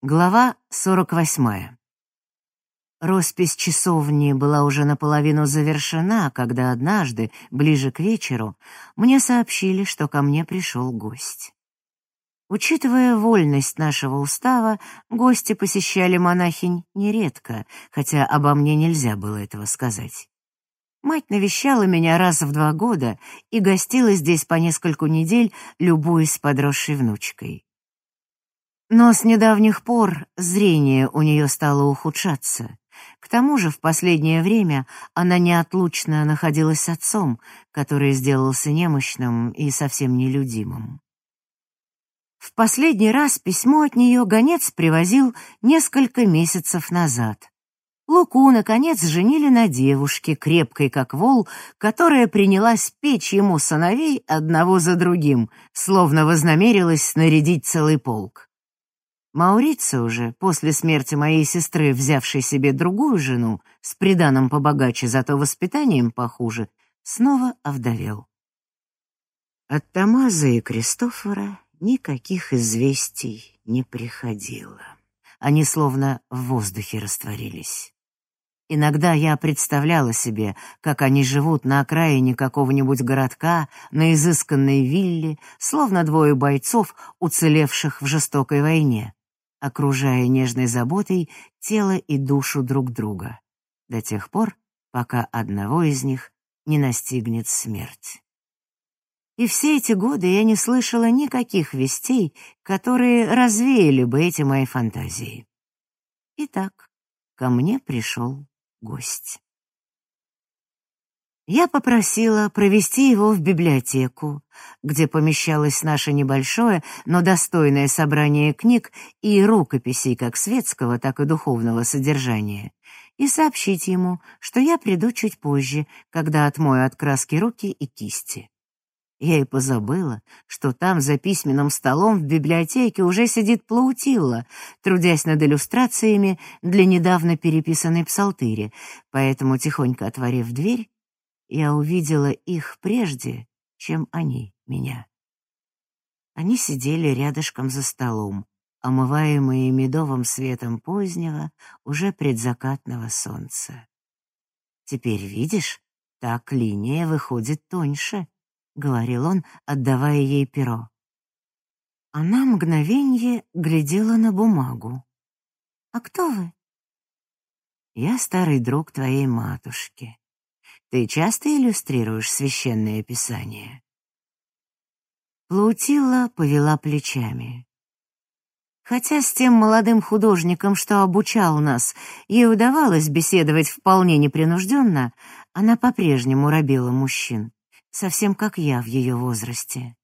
Глава 48. Роспись часовни была уже наполовину завершена, когда однажды, ближе к вечеру, мне сообщили, что ко мне пришел гость. Учитывая вольность нашего устава, гости посещали монахинь нередко, хотя обо мне нельзя было этого сказать. Мать навещала меня раз в два года и гостила здесь по нескольку недель, любуясь подросшей внучкой. Но с недавних пор зрение у нее стало ухудшаться. К тому же в последнее время она неотлучно находилась с отцом, который сделался немощным и совсем нелюдимым. В последний раз письмо от нее гонец привозил несколько месяцев назад. Луку, наконец, женили на девушке, крепкой как вол, которая принялась печь ему сыновей одного за другим, словно вознамерилась снарядить целый полк. Маурица уже, после смерти моей сестры, взявшей себе другую жену, с приданым побогаче, зато воспитанием похуже, снова овдовел. От Тамаза и Кристофора никаких известий не приходило. Они словно в воздухе растворились. Иногда я представляла себе, как они живут на окраине какого-нибудь городка, на изысканной вилле, словно двое бойцов, уцелевших в жестокой войне окружая нежной заботой тело и душу друг друга, до тех пор, пока одного из них не настигнет смерть. И все эти годы я не слышала никаких вестей, которые развеяли бы эти мои фантазии. Итак, ко мне пришел гость. Я попросила провести его в библиотеку, где помещалось наше небольшое, но достойное собрание книг и рукописей как светского, так и духовного содержания, и сообщить ему, что я приду чуть позже, когда отмою от краски руки и кисти. Я и позабыла, что там за письменным столом в библиотеке уже сидит Плаутилла, трудясь над иллюстрациями для недавно переписанной псалтыри, поэтому, тихонько отворив дверь, я увидела их прежде, чем они меня. Они сидели рядышком за столом, омываемые медовым светом позднего, уже предзакатного солнца. «Теперь видишь, так линия выходит тоньше», — говорил он, отдавая ей перо. Она мгновенье глядела на бумагу. «А кто вы?» «Я старый друг твоей матушки. Ты часто иллюстрируешь священное писание?» Плаутилла повела плечами. Хотя с тем молодым художником, что обучал нас, ей удавалось беседовать вполне непринужденно, она по-прежнему робила мужчин, совсем как я в ее возрасте.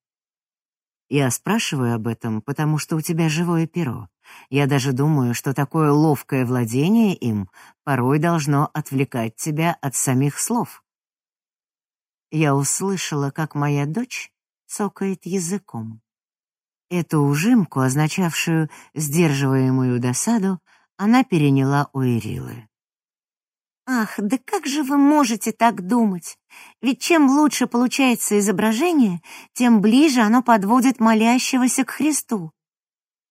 Я спрашиваю об этом, потому что у тебя живое перо. Я даже думаю, что такое ловкое владение им порой должно отвлекать тебя от самих слов. Я услышала, как моя дочь цокает языком. Эту ужимку, означавшую сдерживаемую досаду, она переняла у Ирилы. «Ах, да как же вы можете так думать? Ведь чем лучше получается изображение, тем ближе оно подводит молящегося к Христу.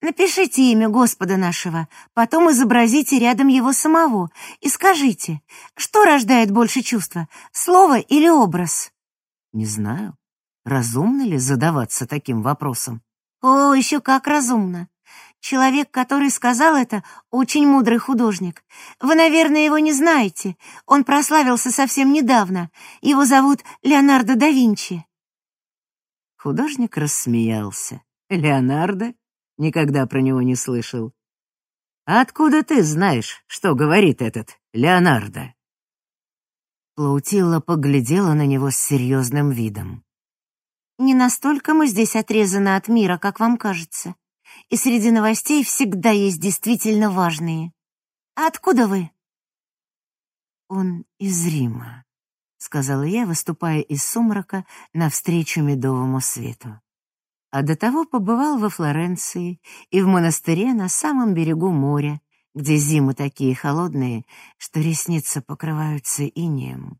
Напишите имя Господа нашего, потом изобразите рядом его самого и скажите, что рождает больше чувства, слово или образ? Не знаю, разумно ли задаваться таким вопросом. О, еще как разумно. Человек, который сказал это, очень мудрый художник. Вы, наверное, его не знаете. Он прославился совсем недавно. Его зовут Леонардо да Винчи. Художник рассмеялся. Леонардо? Никогда про него не слышал. А откуда ты знаешь, что говорит этот Леонардо? Плаутилла поглядела на него с серьезным видом. «Не настолько мы здесь отрезаны от мира, как вам кажется. И среди новостей всегда есть действительно важные. А откуда вы?» «Он из Рима», — сказала я, выступая из сумрака навстречу медовому свету а до того побывал во Флоренции и в монастыре на самом берегу моря, где зимы такие холодные, что ресницы покрываются инеем,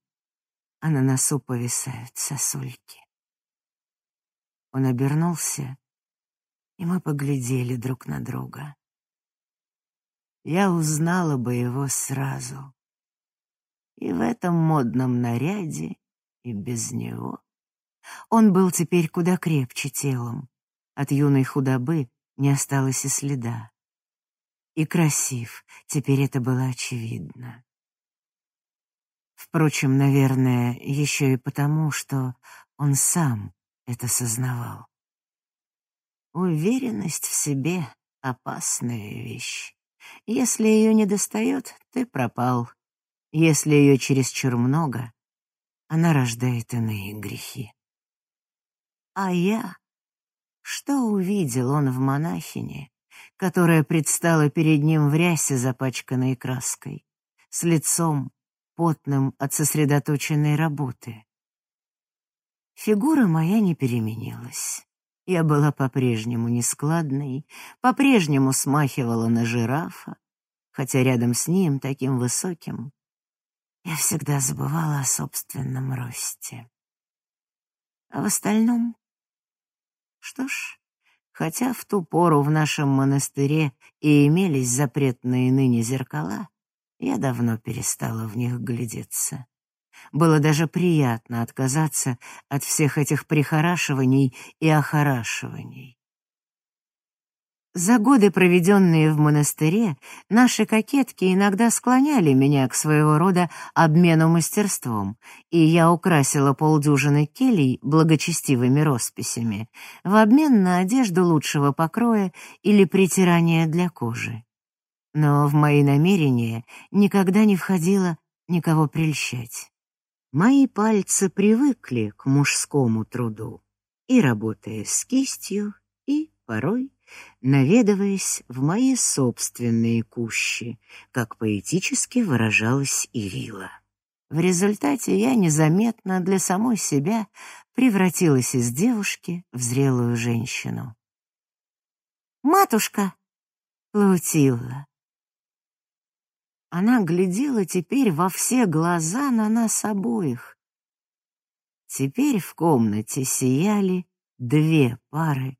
а на носу повисают сосульки. Он обернулся, и мы поглядели друг на друга. я узнала бы его сразу. И в этом модном наряде, и без него. Он был теперь куда крепче телом. От юной худобы не осталось и следа. И красив, теперь это было очевидно. Впрочем, наверное, еще и потому, что он сам это сознавал. Уверенность в себе — опасная вещь. Если ее не достает, ты пропал. Если ее чересчур много, она рождает иные грехи. А я... Что увидел он в монахине, которая предстала перед ним в рясе, запачканной краской, с лицом, потным от сосредоточенной работы? Фигура моя не переменилась. Я была по-прежнему нескладной, по-прежнему смахивала на жирафа, хотя рядом с ним, таким высоким, я всегда забывала о собственном росте. А в остальном... Что ж, хотя в ту пору в нашем монастыре и имелись запретные ныне зеркала, я давно перестала в них глядеться. Было даже приятно отказаться от всех этих прихорашиваний и охорашиваний. За годы, проведенные в монастыре, наши кокетки иногда склоняли меня к своего рода обмену мастерством, и я украсила полдюжины келей благочестивыми росписями в обмен на одежду лучшего покроя или притирание для кожи. Но в мои намерения никогда не входило никого прельщать. Мои пальцы привыкли к мужскому труду, и, работая с кистью, и, порой, наведываясь в мои собственные кущи, как поэтически выражалась Ирила. В результате я незаметно для самой себя превратилась из девушки в зрелую женщину. «Матушка!» Плутила. Она глядела теперь во все глаза на нас обоих. Теперь в комнате сияли две пары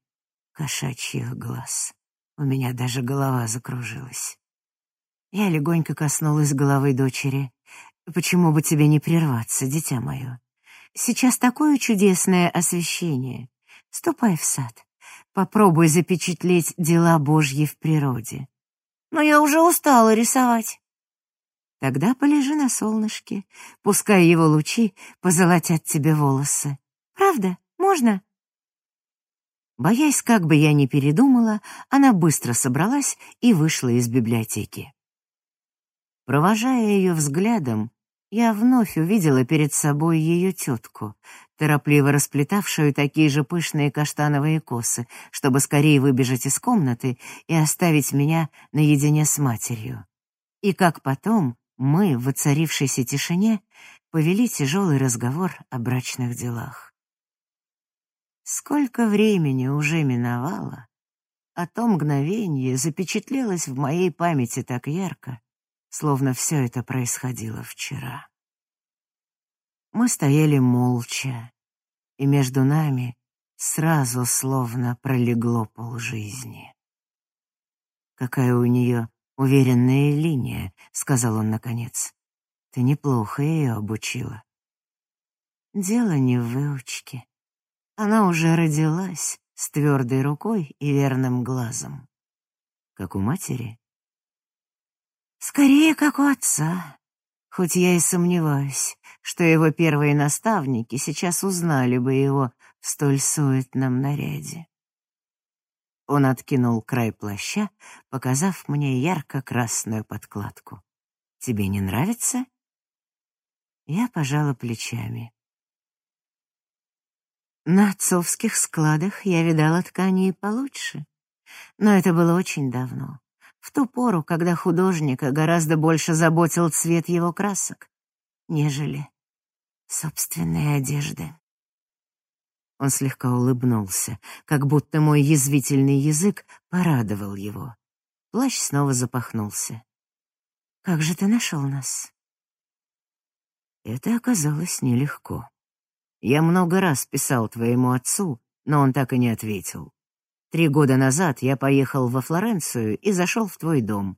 кошачьих глаз. У меня даже голова закружилась. Я легонько коснулась головы дочери. «Почему бы тебе не прерваться, дитя мое? Сейчас такое чудесное освещение. Ступай в сад. Попробуй запечатлеть дела Божьи в природе». «Но я уже устала рисовать». Тогда полежи на солнышке, пускай его лучи позолотят тебе волосы. Правда? Можно?» Боясь, как бы я ни передумала, она быстро собралась и вышла из библиотеки. Провожая ее взглядом, я вновь увидела перед собой ее тетку, торопливо расплетавшую такие же пышные каштановые косы, чтобы скорее выбежать из комнаты и оставить меня наедине с матерью. И как потом, мы, в воцарившейся тишине, повели тяжелый разговор о брачных делах. Сколько времени уже миновало, а то мгновение запечатлелось в моей памяти так ярко, словно все это происходило вчера. Мы стояли молча, и между нами сразу словно пролегло полжизни. Какая у нее «Уверенная линия», — сказал он наконец. «Ты неплохо ее обучила». Дело не в выучке. Она уже родилась с твердой рукой и верным глазом. Как у матери? Скорее, как у отца. Хоть я и сомневаюсь, что его первые наставники сейчас узнали бы его в столь суетном наряде. Он откинул край плаща, показав мне ярко-красную подкладку. «Тебе не нравится?» Я пожала плечами. На отцовских складах я видала ткани и получше. Но это было очень давно, в ту пору, когда художника гораздо больше заботил цвет его красок, нежели собственные одежды. Он слегка улыбнулся, как будто мой язвительный язык порадовал его. Плащ снова запахнулся. «Как же ты нашел нас?» Это оказалось нелегко. Я много раз писал твоему отцу, но он так и не ответил. Три года назад я поехал во Флоренцию и зашел в твой дом.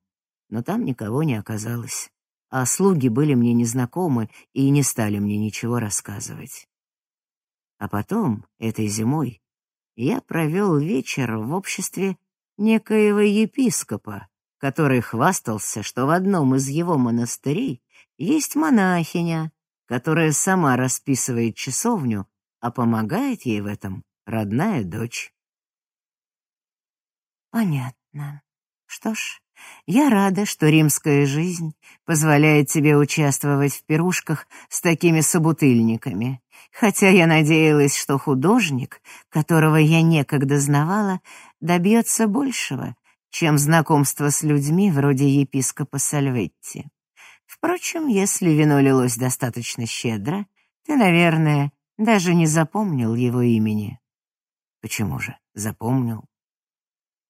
но там никого не оказалось, а слуги были мне незнакомы и не стали мне ничего рассказывать. А потом, этой зимой, я провел вечер в обществе некоего епископа, который хвастался, что в одном из его монастырей есть монахиня, которая сама расписывает часовню, а помогает ей в этом родная дочь. Понятно. Что ж, я рада, что римская жизнь позволяет тебе участвовать в пирушках с такими собутыльниками, хотя я надеялась, что художник, которого я некогда знавала, добьется большего, чем знакомство с людьми вроде епископа Сальветти. Впрочем, если вино лилось достаточно щедро, ты, наверное, даже не запомнил его имени. Почему же? Запомнил.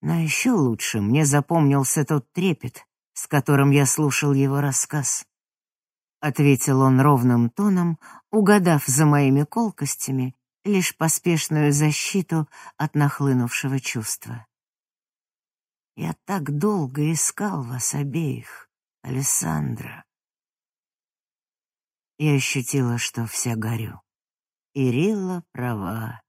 Но еще лучше мне запомнился тот трепет, с которым я слушал его рассказ. Ответил он ровным тоном, угадав за моими колкостями лишь поспешную защиту от нахлынувшего чувства. Я так долго искал вас обеих, Александра. Я ощутила, что вся горю. Ирилла права.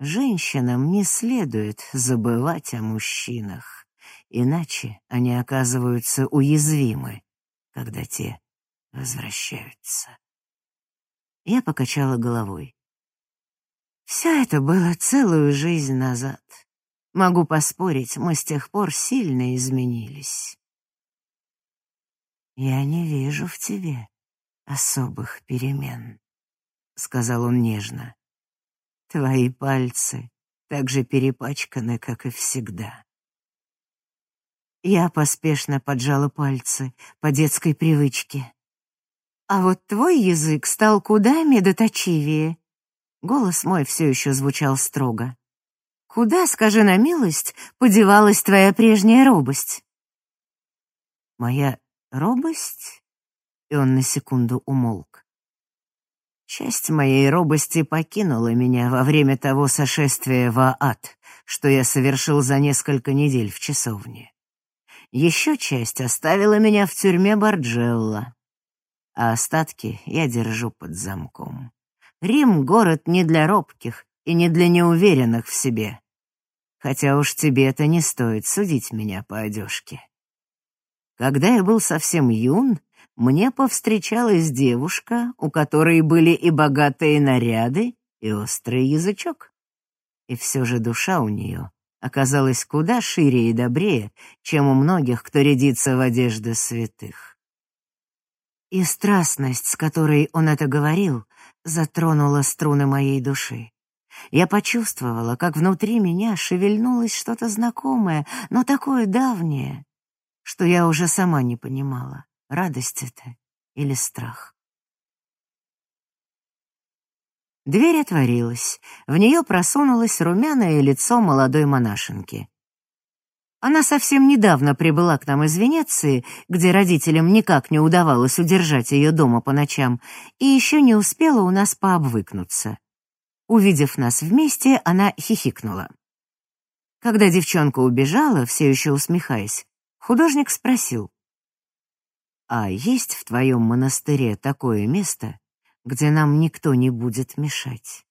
Женщинам не следует забывать о мужчинах, иначе они оказываются уязвимы, когда те возвращаются. Я покачала головой. Все это было целую жизнь назад. Могу поспорить, мы с тех пор сильно изменились. Я не вижу в тебе особых перемен, сказал он нежно. Твои пальцы так же перепачканы, как и всегда. Я поспешно поджала пальцы по детской привычке. А вот твой язык стал куда медоточивее. Голос мой все еще звучал строго. Куда, скажи на милость, подевалась твоя прежняя робость? Моя робость? И он на секунду умолк. Часть моей робости покинула меня во время того сошествия в ад, что я совершил за несколько недель в часовне. Еще часть оставила меня в тюрьме Барджелла, а остатки я держу под замком. Рим — город не для робких и не для неуверенных в себе. Хотя уж тебе это не стоит судить меня по одежке. Когда я был совсем юн, мне повстречалась девушка, у которой были и богатые наряды, и острый язычок. И все же душа у нее оказалась куда шире и добрее, чем у многих, кто рядится в одежды святых. И страстность, с которой он это говорил, затронула струны моей души. Я почувствовала, как внутри меня шевельнулось что-то знакомое, но такое давнее, что я уже сама не понимала радость это или страх. Дверь отворилась, в нее просунулось румяное лицо молодой монашенки. Она совсем недавно прибыла к нам из Венеции, где родителям никак не удавалось удержать ее дома по ночам, и еще не успела у нас пообвыкнуться. Увидев нас вместе, она хихикнула. Когда девчонка убежала, все еще усмехаясь, художник спросил, а есть в твоем монастыре такое место, где нам никто не будет мешать?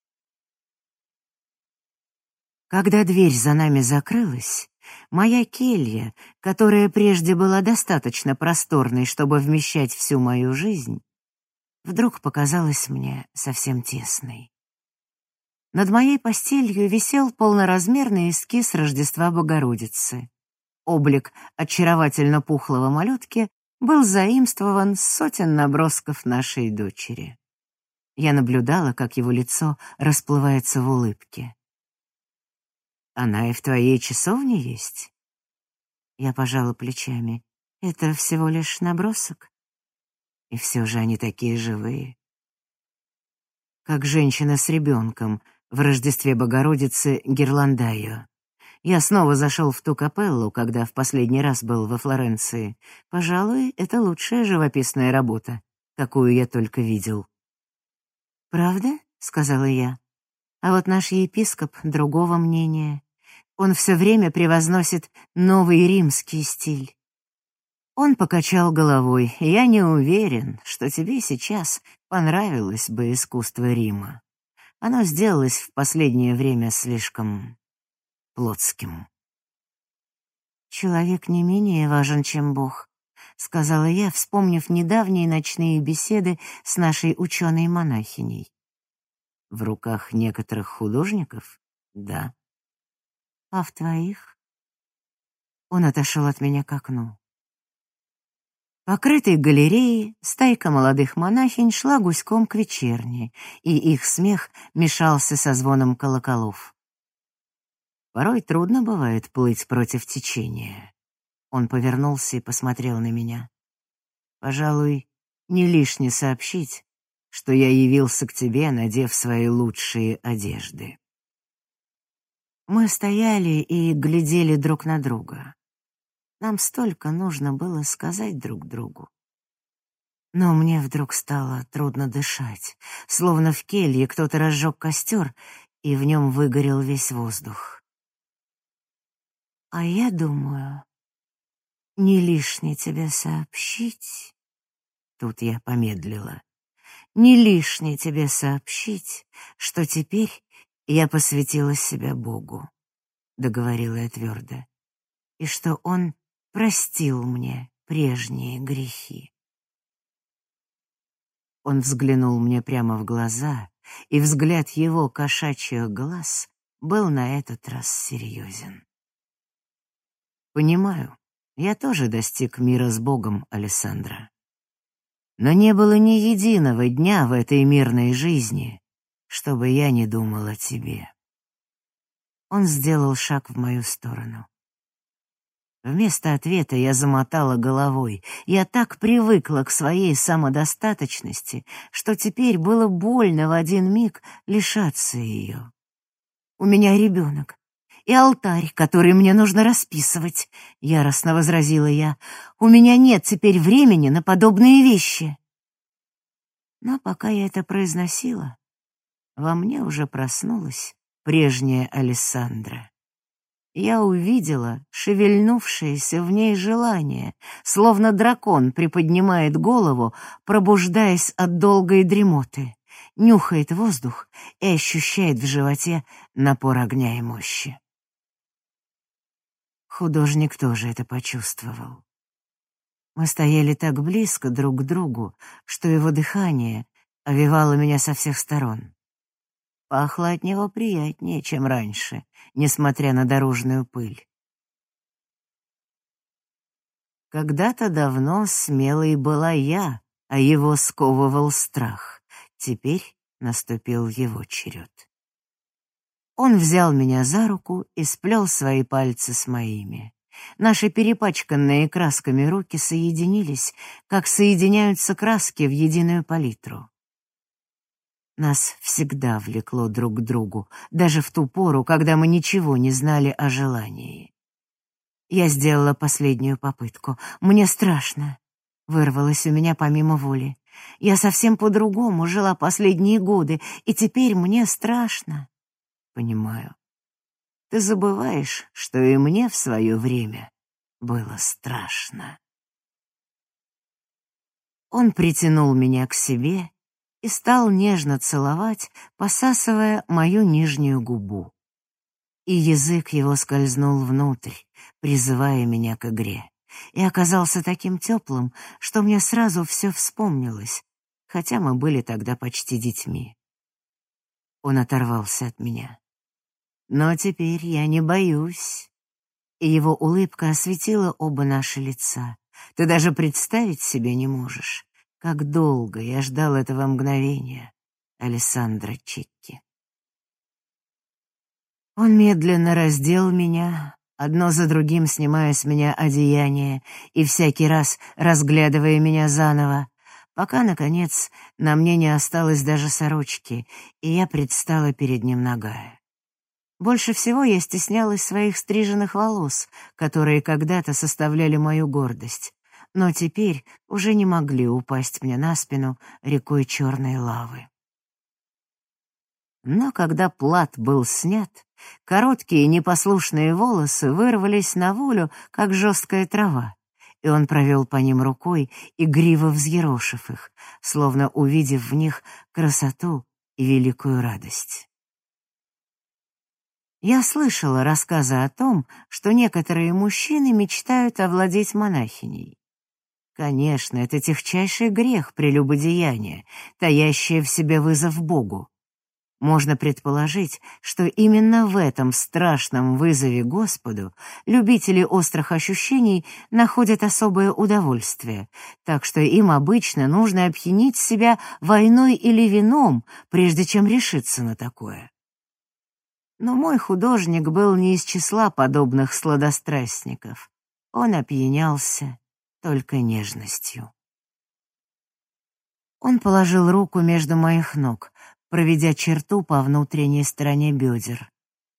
Когда дверь за нами закрылась, моя келья, которая прежде была достаточно просторной, чтобы вмещать всю мою жизнь, вдруг показалась мне совсем тесной. Над моей постелью висел полноразмерный эскиз Рождества Богородицы. Облик очаровательно пухлого малютки был заимствован с сотен набросков нашей дочери. Я наблюдала, как его лицо расплывается в улыбке. «Она и в твоей часовне есть?» Я пожала плечами. «Это всего лишь набросок. И все же они такие живые. Как женщина с ребенком в Рождестве Богородицы Герландайо. Я снова зашел в ту капеллу, когда в последний раз был во Флоренции. Пожалуй, это лучшая живописная работа, какую я только видел. «Правда?» — сказала я. «А вот наш епископ другого мнения. Он все время превозносит новый римский стиль». Он покачал головой. «Я не уверен, что тебе сейчас понравилось бы искусство Рима. Оно сделалось в последнее время слишком плотским». «Человек не менее важен, чем Бог», — сказала я, вспомнив недавние ночные беседы с нашей ученой-монахиней. «В руках некоторых художников? Да». «А в твоих?» Он отошел от меня к окну. Покрытой галереей стайка молодых монахинь шла гуськом к вечерне, и их смех мешался со звоном колоколов. Порой трудно бывает плыть против течения. Он повернулся и посмотрел на меня. Пожалуй, не лишне сообщить, что я явился к тебе, надев свои лучшие одежды. Мы стояли и глядели друг на друга. Нам столько нужно было сказать друг другу. Но мне вдруг стало трудно дышать, словно в келье кто-то разжег костер, и в нем выгорел весь воздух. А я думаю, не лишне тебе сообщить. Тут я помедлила. Не лишне тебе сообщить, что теперь я посвятила себя Богу, договорила я твердо, и что Он простил мне прежние грехи. Он взглянул мне прямо в глаза, и взгляд его кошачьих глаз был на этот раз серьезен. Понимаю, я тоже достиг мира с Богом, Александра. Но не было ни единого дня в этой мирной жизни, чтобы я не думал о тебе. Он сделал шаг в мою сторону. Вместо ответа я замотала головой. Я так привыкла к своей самодостаточности, что теперь было больно в один миг лишаться ее. «У меня ребенок и алтарь, который мне нужно расписывать», — яростно возразила я. «У меня нет теперь времени на подобные вещи». Но пока я это произносила, во мне уже проснулась прежняя Алессандра я увидела шевельнувшееся в ней желание, словно дракон приподнимает голову, пробуждаясь от долгой дремоты, нюхает воздух и ощущает в животе напор огня и мощи. Художник тоже это почувствовал. Мы стояли так близко друг к другу, что его дыхание овивало меня со всех сторон. Пахло от него приятнее, чем раньше, несмотря на дорожную пыль. Когда-то давно смелой была я, а его сковывал страх. Теперь наступил его черед. Он взял меня за руку и сплел свои пальцы с моими. Наши перепачканные красками руки соединились, как соединяются краски в единую палитру. Нас всегда влекло друг к другу, даже в ту пору, когда мы ничего не знали о желании. Я сделала последнюю попытку. Мне страшно. Вырвалось у меня помимо воли. Я совсем по-другому жила последние годы, и теперь мне страшно. Понимаю. Ты забываешь, что и мне в свое время было страшно. Он притянул меня к себе и стал нежно целовать, посасывая мою нижнюю губу. И язык его скользнул внутрь, призывая меня к игре, и оказался таким теплым, что мне сразу все вспомнилось, хотя мы были тогда почти детьми. Он оторвался от меня. Но теперь я не боюсь. И его улыбка осветила оба наши лица. Ты даже представить себе не можешь, как долго я ждал этого мгновения, Алессандро Чикки. Он медленно раздел меня, одно за другим снимая с меня одеяние и всякий раз разглядывая меня заново, пока, наконец, на мне не осталось даже сорочки, и я предстала перед ним нагая. Больше всего я стеснялась своих стриженных волос, которые когда-то составляли мою гордость, но теперь уже не могли упасть мне на спину рекой черной лавы. Но когда плат был снят, короткие непослушные волосы вырвались на волю, как жесткая трава, и он провел по ним рукой, игриво взъерошив их, словно увидев в них красоту и великую радость. Я слышала рассказы о том, что некоторые мужчины мечтают овладеть монахиней. Конечно, это техчайший грех прелюбодеяния, таящее в себе вызов Богу. Можно предположить, что именно в этом страшном вызове Господу любители острых ощущений находят особое удовольствие, так что им обычно нужно опьянить себя войной или вином, прежде чем решиться на такое. Но мой художник был не из числа подобных сладострастников. Он опьянялся только нежностью. Он положил руку между моих ног, проведя черту по внутренней стороне бедер.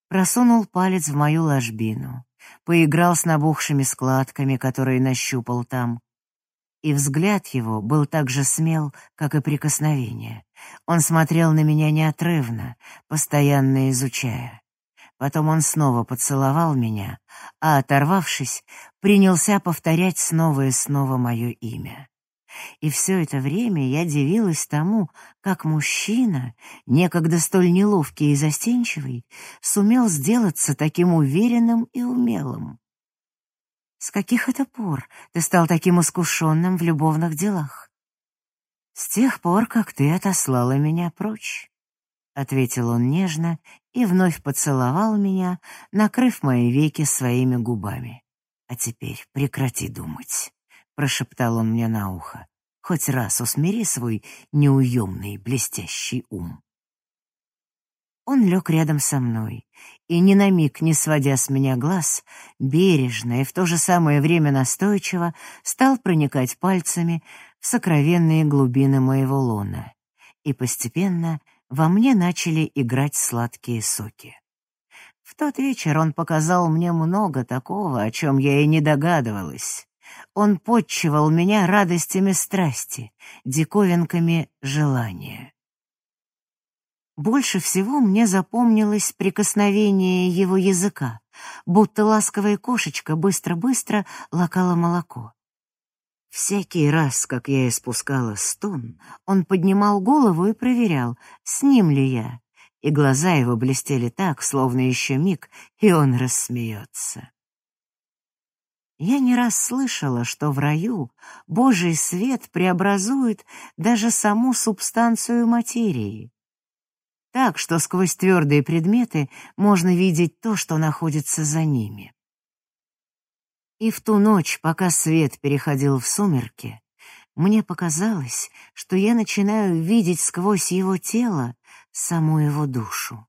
Просунул палец в мою ложбину, поиграл с набухшими складками, которые нащупал там. И взгляд его был так же смел, как и прикосновение. Он смотрел на меня неотрывно, постоянно изучая. Потом он снова поцеловал меня, а, оторвавшись, принялся повторять снова и снова мое имя. И все это время я дивилась тому, как мужчина, некогда столь неловкий и застенчивый, сумел сделаться таким уверенным и умелым. «С каких это пор ты стал таким искушенным в любовных делах?» «С тех пор, как ты отослала меня прочь», — ответил он нежно и вновь поцеловал меня, накрыв мои веки своими губами. «А теперь прекрати думать». — прошептал он мне на ухо. «Хоть раз усмири свой неуемный блестящий ум». Он лег рядом со мной и, ни на миг не сводя с меня глаз, бережно и в то же самое время настойчиво стал проникать пальцами в сокровенные глубины моего лона. И постепенно во мне начали играть сладкие соки. В тот вечер он показал мне много такого, о чем я и не догадывалась. Он подчивал меня радостями страсти, диковинками желания. Больше всего мне запомнилось прикосновение его языка, будто ласковая кошечка быстро-быстро лакала молоко. Всякий раз, как я испускала стон, он поднимал голову и проверял, с ним ли я, и глаза его блестели так, словно еще миг, и он рассмеется. Я не раз слышала, что в раю Божий свет преобразует даже саму субстанцию материи. Так, что сквозь твердые предметы можно видеть то, что находится за ними. И в ту ночь, пока свет переходил в сумерки, мне показалось, что я начинаю видеть сквозь его тело саму его душу.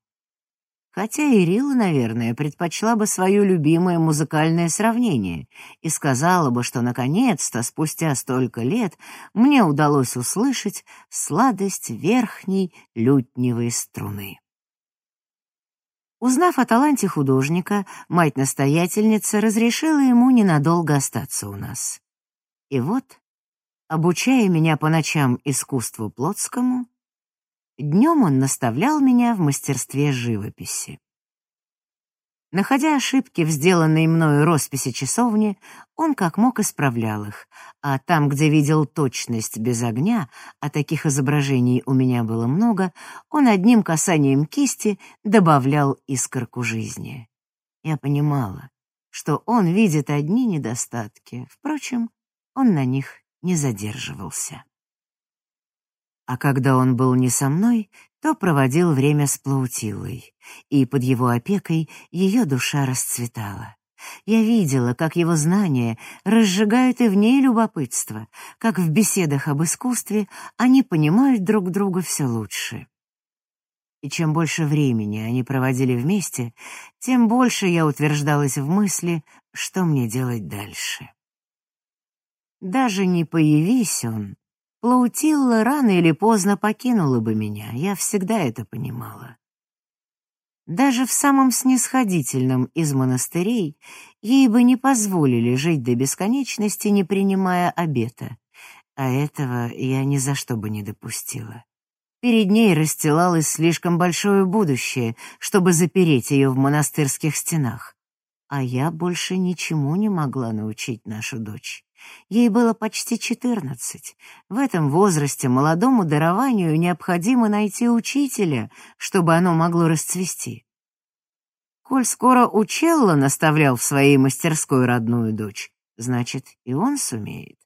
Хотя Ирила, наверное, предпочла бы свое любимое музыкальное сравнение и сказала бы, что наконец-то, спустя столько лет, мне удалось услышать сладость верхней лютневой струны. Узнав о таланте художника, мать-настоятельница разрешила ему ненадолго остаться у нас. И вот, обучая меня по ночам искусству плотскому, Днем он наставлял меня в мастерстве живописи. Находя ошибки в сделанной мною росписи часовни, он как мог исправлял их, а там, где видел точность без огня, а таких изображений у меня было много, он одним касанием кисти добавлял искорку жизни. Я понимала, что он видит одни недостатки, впрочем, он на них не задерживался. А когда он был не со мной, то проводил время с Плаутилой, и под его опекой ее душа расцветала. Я видела, как его знания разжигают и в ней любопытство, как в беседах об искусстве они понимают друг друга все лучше. И чем больше времени они проводили вместе, тем больше я утверждалась в мысли, что мне делать дальше. Даже не появись он, Плаутилла рано или поздно покинула бы меня, я всегда это понимала. Даже в самом снисходительном из монастырей ей бы не позволили жить до бесконечности, не принимая обета, а этого я ни за что бы не допустила. Перед ней расстилалось слишком большое будущее, чтобы запереть ее в монастырских стенах. А я больше ничему не могла научить нашу дочь. Ей было почти четырнадцать. В этом возрасте молодому дарованию необходимо найти учителя, чтобы оно могло расцвести. Коль скоро Учелло наставлял в своей мастерской родную дочь, значит, и он сумеет.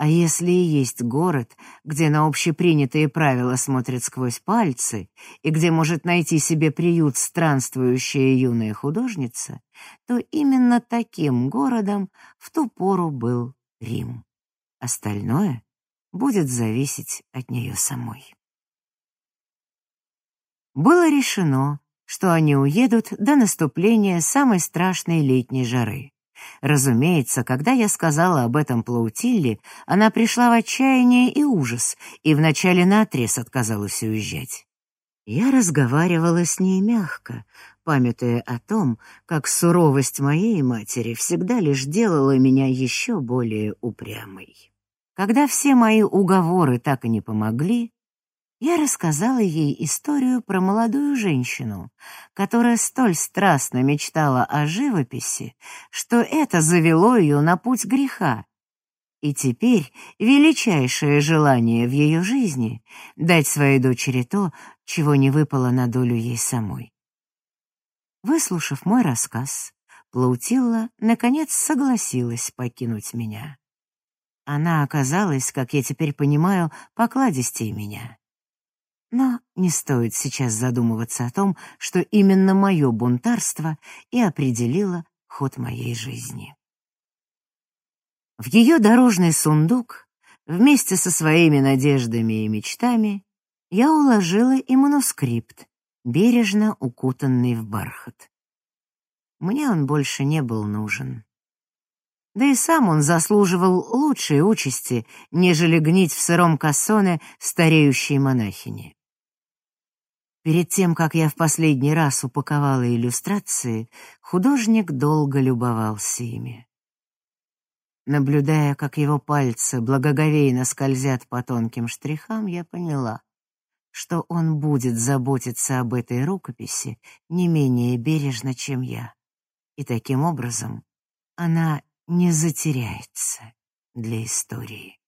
А если и есть город, где на общепринятые правила смотрят сквозь пальцы и где может найти себе приют странствующая юная художница, то именно таким городом в ту пору был Рим. Остальное будет зависеть от нее самой. Было решено, что они уедут до наступления самой страшной летней жары. Разумеется, когда я сказала об этом Плаутилле, она пришла в отчаяние и ужас, и вначале наотрез отказалась уезжать. Я разговаривала с ней мягко, памятуя о том, как суровость моей матери всегда лишь делала меня еще более упрямой. Когда все мои уговоры так и не помогли, я рассказала ей историю про молодую женщину, которая столь страстно мечтала о живописи, что это завело ее на путь греха. И теперь величайшее желание в ее жизни — дать своей дочери то, чего не выпало на долю ей самой. Выслушав мой рассказ, Плаутилла наконец согласилась покинуть меня. Она оказалась, как я теперь понимаю, покладистей меня. Но не стоит сейчас задумываться о том, что именно мое бунтарство и определило ход моей жизни. В ее дорожный сундук вместе со своими надеждами и мечтами я уложила и манускрипт, бережно укутанный в бархат. Мне он больше не был нужен. Да и сам он заслуживал лучшей участи, нежели гнить в сыром кассоне стареющей монахини. Перед тем, как я в последний раз упаковала иллюстрации, художник долго любовался ими. Наблюдая, как его пальцы благоговейно скользят по тонким штрихам, я поняла, что он будет заботиться об этой рукописи не менее бережно, чем я. И таким образом она не затеряется для истории.